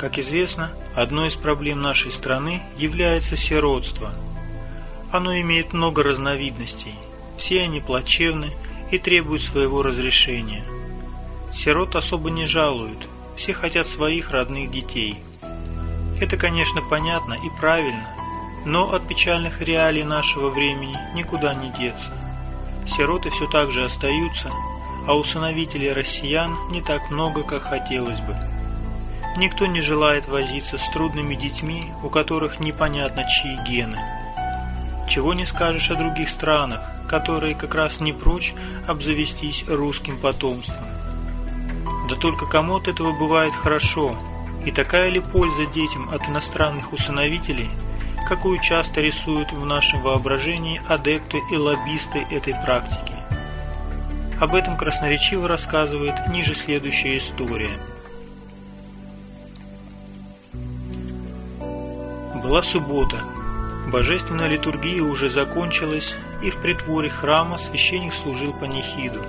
Как известно, одной из проблем нашей страны является сиротство. Оно имеет много разновидностей, все они плачевны и требуют своего разрешения. Сирот особо не жалуют, все хотят своих родных детей. Это, конечно, понятно и правильно, но от печальных реалий нашего времени никуда не деться. Сироты все так же остаются, а усыновителей россиян не так много, как хотелось бы. Никто не желает возиться с трудными детьми, у которых непонятно чьи гены. Чего не скажешь о других странах, которые как раз не прочь обзавестись русским потомством. Да только кому от этого бывает хорошо, и такая ли польза детям от иностранных усыновителей, какую часто рисуют в нашем воображении адепты и лоббисты этой практики. Об этом красноречиво рассказывает ниже следующая история. Была суббота. Божественная литургия уже закончилась, и в притворе храма священник служил панихиду.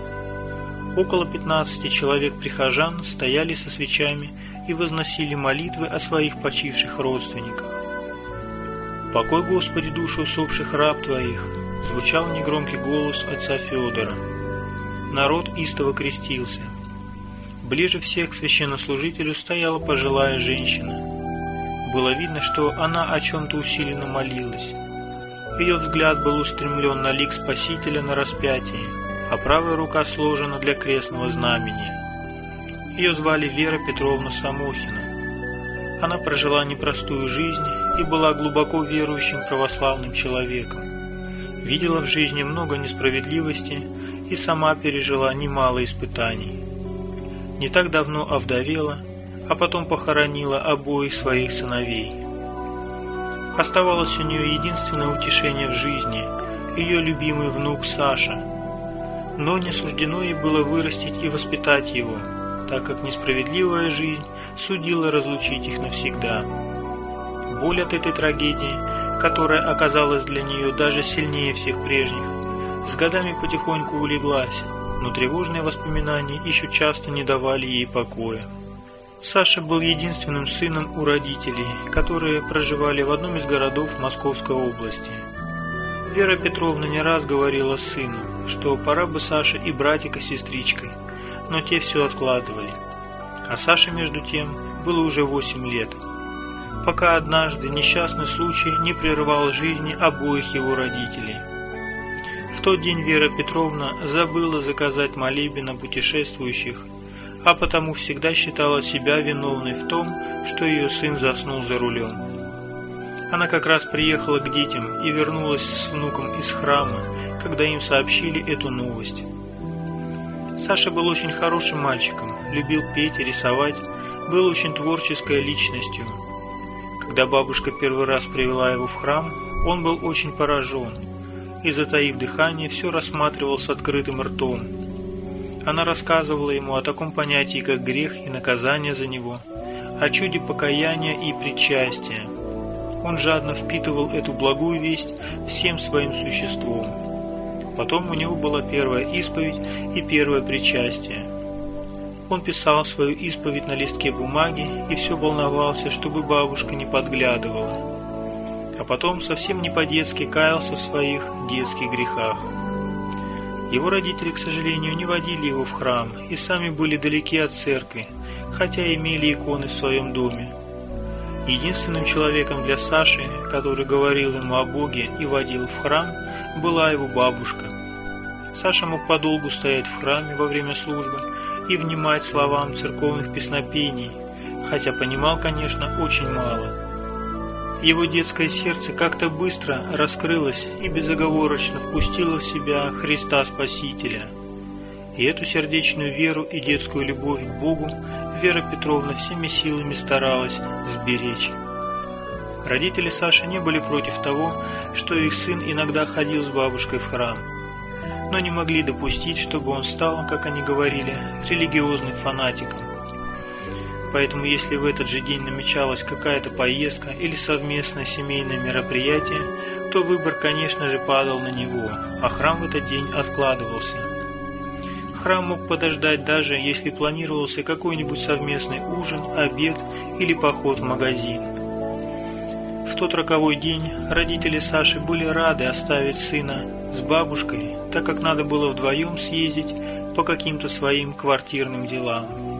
Около 15 человек прихожан стояли со свечами и возносили молитвы о своих почивших родственниках. «Покой, Господи, душу усопших раб Твоих!» звучал негромкий голос отца Федора. Народ истово крестился. Ближе всех к священнослужителю стояла пожилая женщина. Было видно, что она о чем-то усиленно молилась. Ее взгляд был устремлен на лик Спасителя на распятии, а правая рука сложена для крестного знамения. Ее звали Вера Петровна Самохина. Она прожила непростую жизнь и была глубоко верующим православным человеком. Видела в жизни много несправедливости и сама пережила немало испытаний. Не так давно овдовела, а потом похоронила обоих своих сыновей. Оставалось у нее единственное утешение в жизни – ее любимый внук Саша. Но не суждено ей было вырастить и воспитать его, так как несправедливая жизнь судила разлучить их навсегда. Боль от этой трагедии, которая оказалась для нее даже сильнее всех прежних, с годами потихоньку улеглась, но тревожные воспоминания еще часто не давали ей покоя. Саша был единственным сыном у родителей, которые проживали в одном из городов Московской области. Вера Петровна не раз говорила сыну, что пора бы Саше и братика с сестричкой, но те все откладывали. А Саше, между тем, было уже 8 лет, пока однажды несчастный случай не прервал жизни обоих его родителей. В тот день Вера Петровна забыла заказать молебен путешествующих, а потому всегда считала себя виновной в том, что ее сын заснул за рулем. Она как раз приехала к детям и вернулась с внуком из храма, когда им сообщили эту новость. Саша был очень хорошим мальчиком, любил петь и рисовать, был очень творческой личностью. Когда бабушка первый раз привела его в храм, он был очень поражен и, затаив дыхание, все рассматривал с открытым ртом. Она рассказывала ему о таком понятии, как грех и наказание за него, о чуде покаяния и причастия. Он жадно впитывал эту благую весть всем своим существом. Потом у него была первая исповедь и первое причастие. Он писал свою исповедь на листке бумаги и все волновался, чтобы бабушка не подглядывала. А потом совсем не по-детски каялся в своих детских грехах. Его родители, к сожалению, не водили его в храм и сами были далеки от церкви, хотя имели иконы в своем доме. Единственным человеком для Саши, который говорил ему о Боге и водил в храм, была его бабушка. Саша мог подолгу стоять в храме во время службы и внимать словам церковных песнопений, хотя понимал, конечно, очень мало. Его детское сердце как-то быстро раскрылось и безоговорочно впустило в себя Христа Спасителя. И эту сердечную веру и детскую любовь к Богу Вера Петровна всеми силами старалась сберечь. Родители Саши не были против того, что их сын иногда ходил с бабушкой в храм, но не могли допустить, чтобы он стал, как они говорили, религиозным фанатиком. Поэтому если в этот же день намечалась какая-то поездка или совместное семейное мероприятие, то выбор, конечно же, падал на него, а храм в этот день откладывался. Храм мог подождать даже, если планировался какой-нибудь совместный ужин, обед или поход в магазин. В тот роковой день родители Саши были рады оставить сына с бабушкой, так как надо было вдвоем съездить по каким-то своим квартирным делам.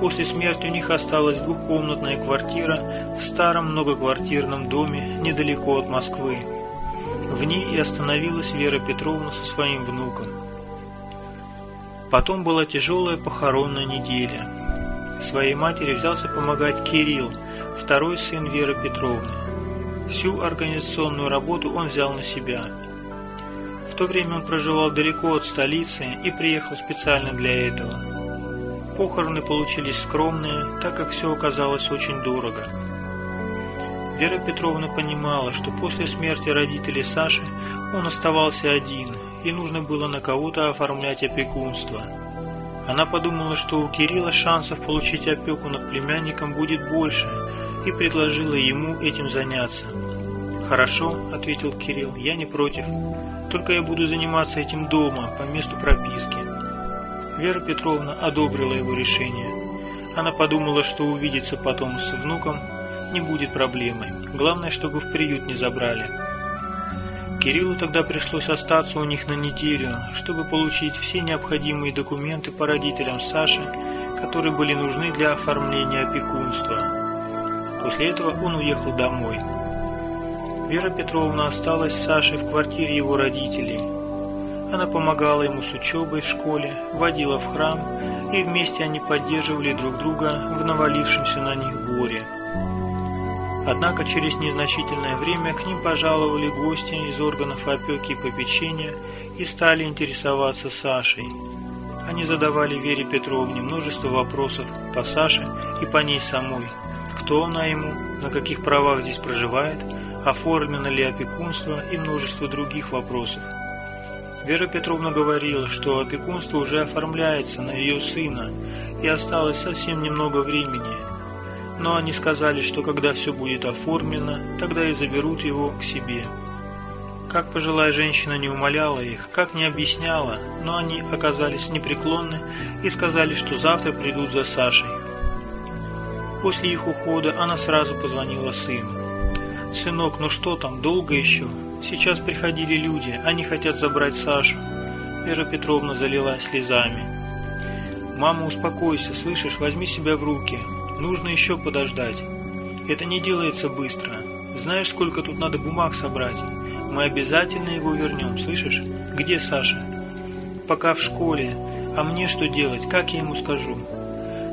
После смерти у них осталась двухкомнатная квартира в старом многоквартирном доме недалеко от Москвы. В ней и остановилась Вера Петровна со своим внуком. Потом была тяжелая похоронная неделя. Своей матери взялся помогать Кирилл, второй сын Веры Петровны. Всю организационную работу он взял на себя. В то время он проживал далеко от столицы и приехал специально для этого. Похороны получились скромные, так как все оказалось очень дорого. Вера Петровна понимала, что после смерти родителей Саши он оставался один, и нужно было на кого-то оформлять опекунство. Она подумала, что у Кирилла шансов получить опеку над племянником будет больше, и предложила ему этим заняться. «Хорошо», — ответил Кирилл, — «я не против. Только я буду заниматься этим дома, по месту прописки». Вера Петровна одобрила его решение. Она подумала, что увидеться потом с внуком не будет проблемой. Главное, чтобы в приют не забрали. Кириллу тогда пришлось остаться у них на неделю, чтобы получить все необходимые документы по родителям Саши, которые были нужны для оформления опекунства. После этого он уехал домой. Вера Петровна осталась с Сашей в квартире его родителей. Она помогала ему с учебой в школе, водила в храм, и вместе они поддерживали друг друга в навалившемся на них горе. Однако через незначительное время к ним пожаловали гости из органов опеки и попечения и стали интересоваться Сашей. Они задавали Вере Петровне множество вопросов по Саше и по ней самой. Кто она ему, на каких правах здесь проживает, оформлено ли опекунство и множество других вопросов. Вера Петровна говорила, что опекунство уже оформляется на ее сына, и осталось совсем немного времени – но они сказали, что когда все будет оформлено, тогда и заберут его к себе. Как пожилая женщина не умоляла их, как не объясняла, но они оказались непреклонны и сказали, что завтра придут за Сашей. После их ухода она сразу позвонила сыну. «Сынок, ну что там, долго еще? Сейчас приходили люди, они хотят забрать Сашу». Вера Петровна залилась слезами. «Мама, успокойся, слышишь, возьми себя в руки. Нужно еще подождать. Это не делается быстро. Знаешь, сколько тут надо бумаг собрать? Мы обязательно его вернем, слышишь? Где Саша? Пока в школе. А мне что делать? Как я ему скажу?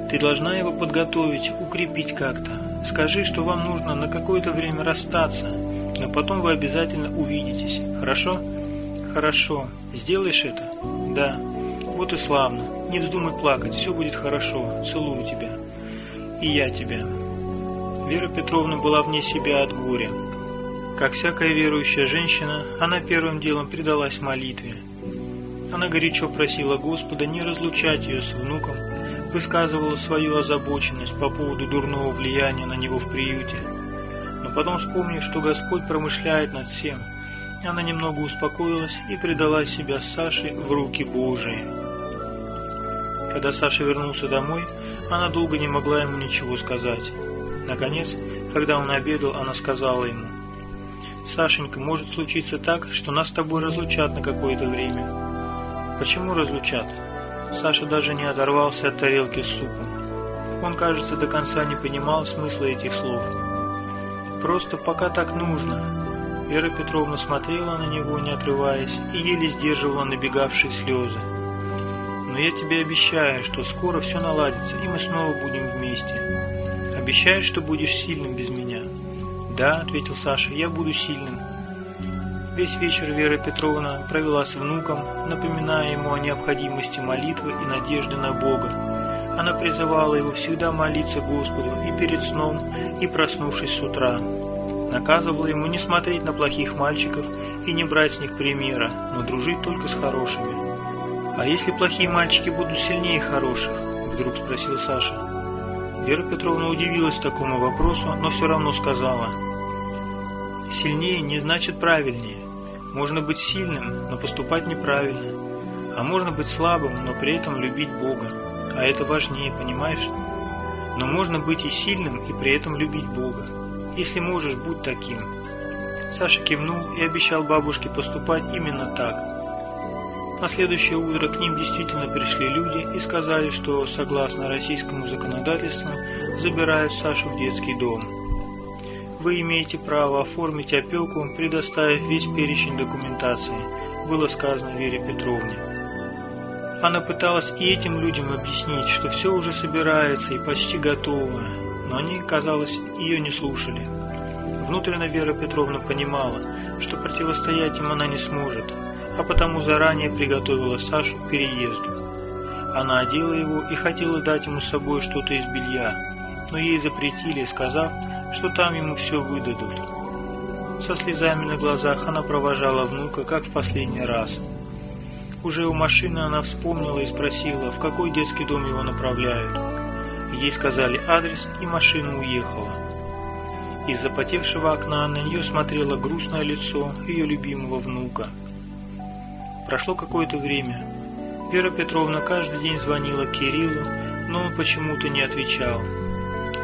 Ты должна его подготовить, укрепить как-то. Скажи, что вам нужно на какое-то время расстаться, но потом вы обязательно увидитесь. Хорошо? Хорошо. Сделаешь это? Да. Вот и славно. Не вздумай плакать, все будет хорошо. Целую тебя и я тебя». Вера Петровна была вне себя от горя. Как всякая верующая женщина, она первым делом предалась молитве. Она горячо просила Господа не разлучать ее с внуком, высказывала свою озабоченность по поводу дурного влияния на него в приюте. Но потом, вспомнив, что Господь промышляет над всем, она немного успокоилась и предала себя с Сашей в руки Божии. Когда Саша вернулся домой, она долго не могла ему ничего сказать. Наконец, когда он обедал, она сказала ему, «Сашенька, может случиться так, что нас с тобой разлучат на какое-то время». «Почему разлучат?» Саша даже не оторвался от тарелки с супом. Он, кажется, до конца не понимал смысла этих слов. «Просто пока так нужно». Вера Петровна смотрела на него, не отрываясь, и еле сдерживала набегавшие слезы но я тебе обещаю, что скоро все наладится, и мы снова будем вместе. Обещаешь, что будешь сильным без меня?» «Да», — ответил Саша, — «я буду сильным». Весь вечер Вера Петровна провела с внуком, напоминая ему о необходимости молитвы и надежды на Бога. Она призывала его всегда молиться Господу и перед сном, и проснувшись с утра. Наказывала ему не смотреть на плохих мальчиков и не брать с них примера, но дружить только с хорошими. «А если плохие мальчики будут сильнее хороших?» – вдруг спросил Саша. Вера Петровна удивилась такому вопросу, но все равно сказала. «Сильнее не значит правильнее. Можно быть сильным, но поступать неправильно. А можно быть слабым, но при этом любить Бога. А это важнее, понимаешь? Но можно быть и сильным, и при этом любить Бога. Если можешь, будь таким. Саша кивнул и обещал бабушке поступать именно так. На следующее утро к ним действительно пришли люди и сказали, что, согласно российскому законодательству, забирают Сашу в детский дом. Вы имеете право оформить опеку, предоставив весь перечень документации, было сказано Вере Петровне. Она пыталась и этим людям объяснить, что все уже собирается и почти готово, но они, казалось, ее не слушали. Внутренне Вера Петровна понимала, что противостоять им она не сможет, а потому заранее приготовила Сашу к переезду. Она одела его и хотела дать ему с собой что-то из белья, но ей запретили, сказав, что там ему все выдадут. Со слезами на глазах она провожала внука, как в последний раз – уже у машины она вспомнила и спросила, в какой детский дом его направляют. Ей сказали адрес, и машина уехала. Из запотевшего окна на нее смотрело грустное лицо ее любимого внука. Прошло какое-то время. Вера Петровна каждый день звонила Кириллу, но он почему-то не отвечал.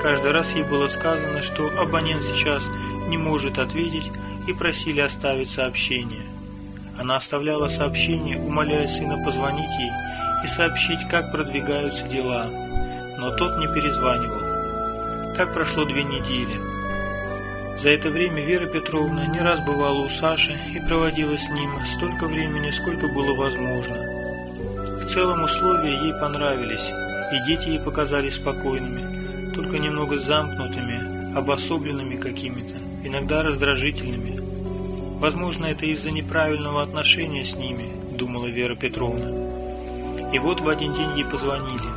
Каждый раз ей было сказано, что абонент сейчас не может ответить, и просили оставить сообщение. Она оставляла сообщение, умоляя сына позвонить ей и сообщить, как продвигаются дела, но тот не перезванивал. Так прошло две недели. За это время Вера Петровна не раз бывала у Саши и проводила с ним столько времени, сколько было возможно. В целом условия ей понравились, и дети ей показались спокойными, только немного замкнутыми, обособленными какими-то, иногда раздражительными, Возможно, это из-за неправильного отношения с ними, думала Вера Петровна. И вот в один день ей позвонили.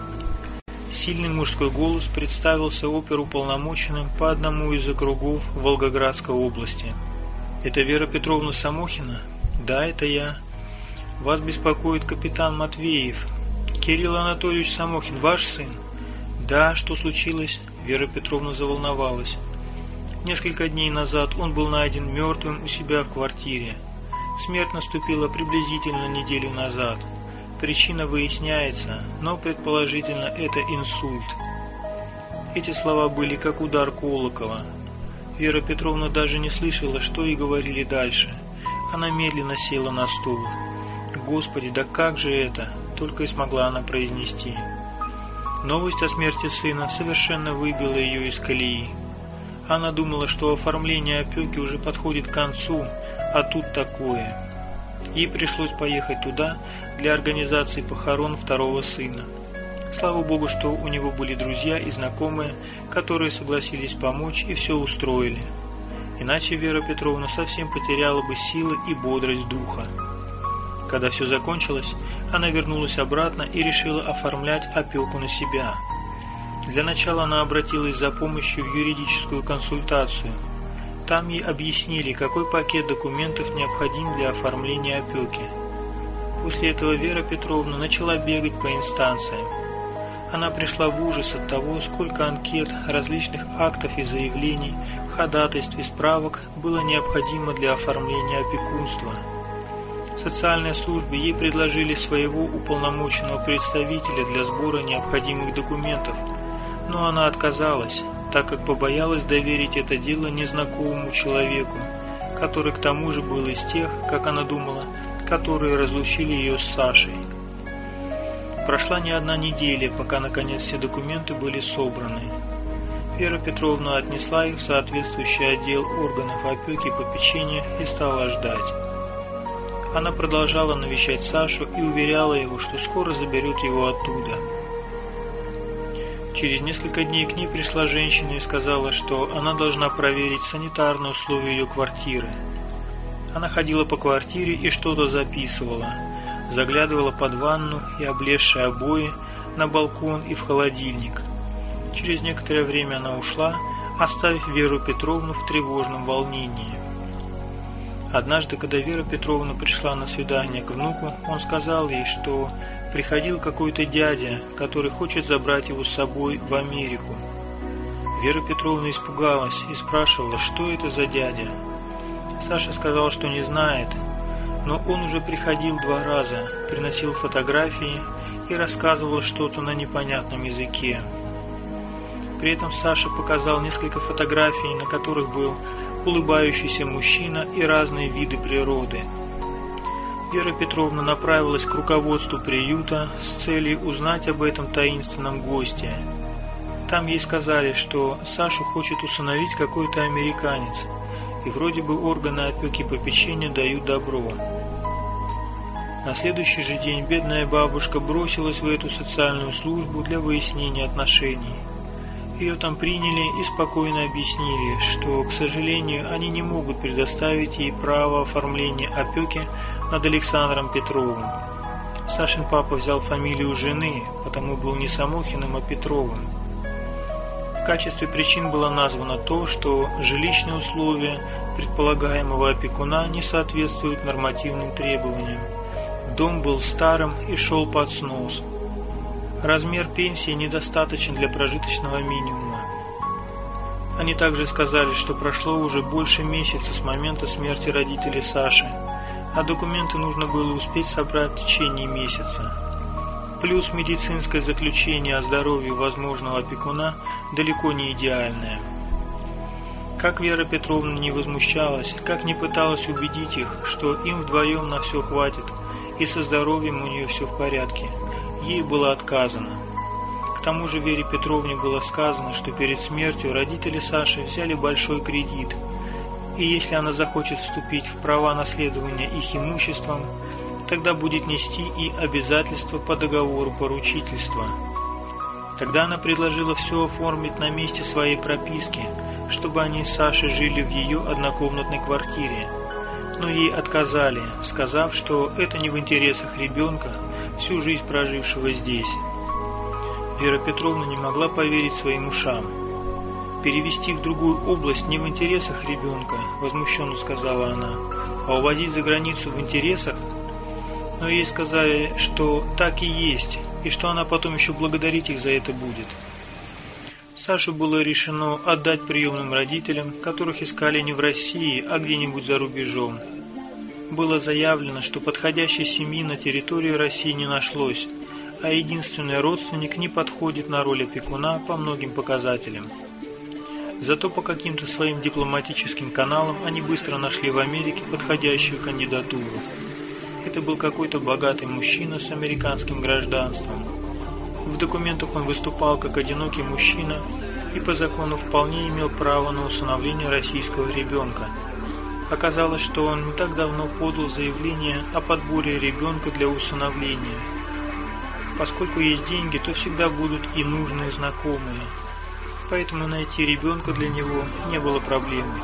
Сильный мужской голос представился оперуполномоченным по одному из округов Волгоградской области. «Это Вера Петровна Самохина?» «Да, это я». «Вас беспокоит капитан Матвеев. Кирилл Анатольевич Самохин, ваш сын?» «Да, что случилось?» Вера Петровна заволновалась. Несколько дней назад он был найден мертвым у себя в квартире. Смерть наступила приблизительно неделю назад. Причина выясняется, но предположительно это инсульт. Эти слова были как удар колокола. Вера Петровна даже не слышала, что и говорили дальше. Она медленно села на стул. «Господи, да как же это?» – только и смогла она произнести. Новость о смерти сына совершенно выбила ее из колеи. Она думала, что оформление опеки уже подходит к концу, а тут такое. Ей пришлось поехать туда для организации похорон второго сына. Слава Богу, что у него были друзья и знакомые, которые согласились помочь и все устроили. Иначе Вера Петровна совсем потеряла бы силы и бодрость духа. Когда все закончилось, она вернулась обратно и решила оформлять опеку на себя – для начала она обратилась за помощью в юридическую консультацию. Там ей объяснили, какой пакет документов необходим для оформления опеки. После этого Вера Петровна начала бегать по инстанциям. Она пришла в ужас от того, сколько анкет, различных актов и заявлений, ходатайств и справок было необходимо для оформления опекунства. В социальной службе ей предложили своего уполномоченного представителя для сбора необходимых документов – но она отказалась, так как побоялась доверить это дело незнакомому человеку, который к тому же был из тех, как она думала, которые разлучили ее с Сашей. Прошла не одна неделя, пока наконец все документы были собраны. Вера Петровна отнесла их в соответствующий отдел органов опеки и попечения и стала ждать. Она продолжала навещать Сашу и уверяла его, что скоро заберет его оттуда – Через несколько дней к ней пришла женщина и сказала, что она должна проверить санитарные условия ее квартиры. Она ходила по квартире и что-то записывала. Заглядывала под ванну и облезшие обои, на балкон и в холодильник. Через некоторое время она ушла, оставив Веру Петровну в тревожном волнении. Однажды, когда Вера Петровна пришла на свидание к внуку, он сказал ей, что приходил какой-то дядя, который хочет забрать его с собой в Америку. Вера Петровна испугалась и спрашивала, что это за дядя. Саша сказал, что не знает, Но он уже приходил два раза, приносил фотографии и рассказывал что-то на непонятном языке. При этом Саша показал несколько фотографий, на которых был улыбающийся мужчина и разные виды природы. Вера Петровна направилась к руководству приюта с целью узнать об этом таинственном госте. Там ей сказали, что Сашу хочет усыновить какой-то американец, и вроде бы органы опеки и попечения дают добро. На следующий же день бедная бабушка бросилась в эту социальную службу для выяснения отношений. Ее там приняли и спокойно объяснили, что, к сожалению, они не могут предоставить ей право оформления опеки над Александром Петровым. Сашин папа взял фамилию жены, потому был не Самохиным, а Петровым. В качестве причин было названо то, что жилищные условия предполагаемого опекуна не соответствуют нормативным требованиям. Дом был старым и шел под снос. Размер пенсии недостаточен для прожиточного минимума. Они также сказали, что прошло уже больше месяца с момента смерти родителей Саши, а документы нужно было успеть собрать в течение месяца. Плюс медицинское заключение о здоровье возможного опекуна далеко не идеальное. Как Вера Петровна не возмущалась, как не пыталась убедить их, что им вдвоем на все хватит – и со здоровьем у нее все в порядке. Ей было отказано. К тому же Вере Петровне было сказано, что перед смертью родители Саши взяли большой кредит, и если она захочет вступить в права наследования их имуществом, тогда будет нести и обязательства по договору поручительства. Тогда она предложила все оформить на месте своей прописки, чтобы они с Сашей жили в ее однокомнатной квартире – но ей отказали, сказав, что это не в интересах ребенка, всю жизнь прожившего здесь. Вера Петровна не могла поверить своим ушам. «Перевести в другую область не в интересах ребенка», – возмущенно сказала она, – «а увозить за границу в интересах?» Но ей сказали, что так и есть, и что она потом еще благодарить их за это будет. Саше было решено отдать приемным родителям, которых искали не в России, а где-нибудь за рубежом. Было заявлено, что подходящей семьи на территории России не нашлось, а единственный родственник не подходит на роль опекуна по многим показателям. Зато по каким-то своим дипломатическим каналам они быстро нашли в Америке подходящую кандидатуру. Это был какой-то богатый мужчина с американским гражданством – в документах он выступал как одинокий мужчина и по закону вполне имел право на усыновление российского ребенка. Оказалось, что он не так давно подал заявление о подборе ребенка для усыновления. Поскольку есть деньги, то всегда будут и нужные знакомые. Поэтому найти ребенка для него не было проблемой.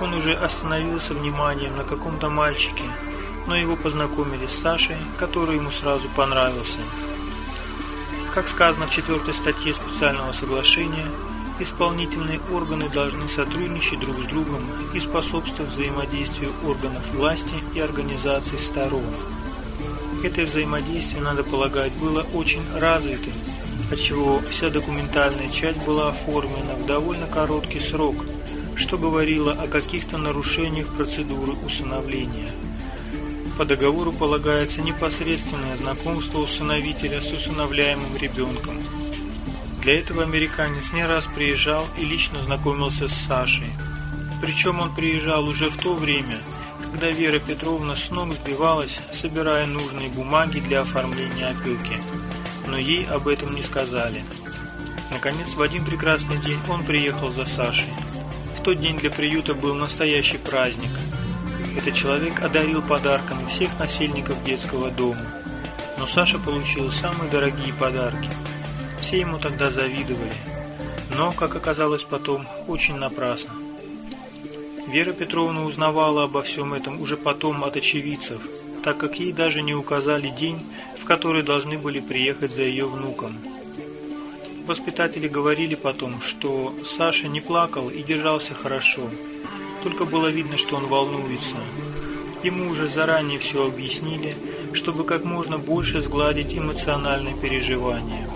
Он уже остановился вниманием на каком-то мальчике, но его познакомили с Сашей, который ему сразу понравился. Как сказано в четвертой статье специального соглашения, исполнительные органы должны сотрудничать друг с другом и способствовать взаимодействию органов власти и организаций сторон. Это взаимодействие, надо полагать, было очень развитым, отчего вся документальная часть была оформлена в довольно короткий срок, что говорило о каких-то нарушениях процедуры усыновления. По договору полагается непосредственное знакомство усыновителя с усыновляемым ребенком. Для этого американец не раз приезжал и лично знакомился с Сашей. Причем он приезжал уже в то время, когда Вера Петровна с ног сбивалась, собирая нужные бумаги для оформления опеки. Но ей об этом не сказали. Наконец, в один прекрасный день он приехал за Сашей. В тот день для приюта был настоящий праздник – этот человек одарил подарками всех насельников детского дома. Но Саша получил самые дорогие подарки. Все ему тогда завидовали. Но, как оказалось потом, очень напрасно. Вера Петровна узнавала обо всем этом уже потом от очевидцев, так как ей даже не указали день, в который должны были приехать за ее внуком. Воспитатели говорили потом, что Саша не плакал и держался хорошо, только было видно, что он волнуется. Ему уже заранее все объяснили, чтобы как можно больше сгладить эмоциональные переживания.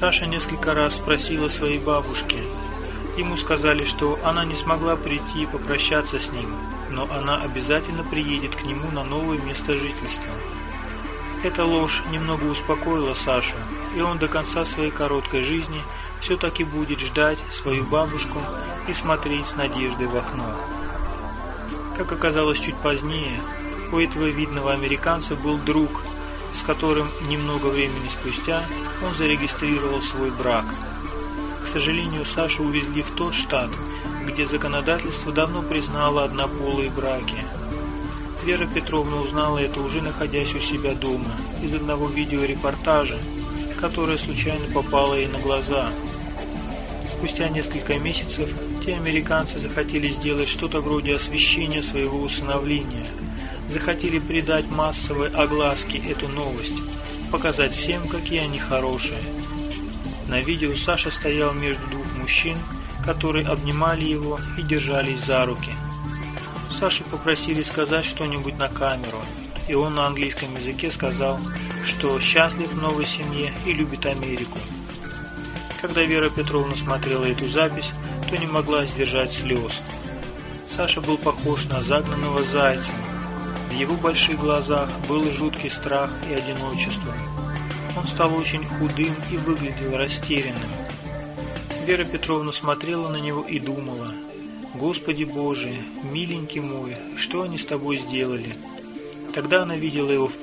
Саша несколько раз спросила своей бабушки. Ему сказали, что она не смогла прийти и попрощаться с ним, но она обязательно приедет к нему на новое место жительства. Эта ложь немного успокоила Сашу, и он до конца своей короткой жизни все-таки будет ждать свою бабушку и смотреть с надеждой в окно. Как оказалось чуть позднее, у этого видного американца был друг, с которым немного времени спустя он зарегистрировал свой брак. К сожалению, Сашу увезли в тот штат, где законодательство давно признало однополые браки. Вера Петровна узнала это уже находясь у себя дома, из одного видеорепортажа, которое случайно попало ей на глаза. Спустя несколько месяцев те американцы захотели сделать что-то вроде освещения своего усыновления, захотели придать массовой огласке эту новость, показать всем, какие они хорошие. На видео Саша стоял между двух мужчин, которые обнимали его и держались за руки. Сашу попросили сказать что-нибудь на камеру, и он на английском языке сказал, что счастлив в новой семье и любит Америку. Когда Вера Петровна смотрела эту запись, то не могла сдержать слез. Саша был похож на загнанного зайца. В его больших глазах был жуткий страх и одиночество. Он стал очень худым и выглядел растерянным. Вера Петровна смотрела на него и думала, «Господи Боже, миленький мой, что они с тобой сделали?» Тогда она видела его в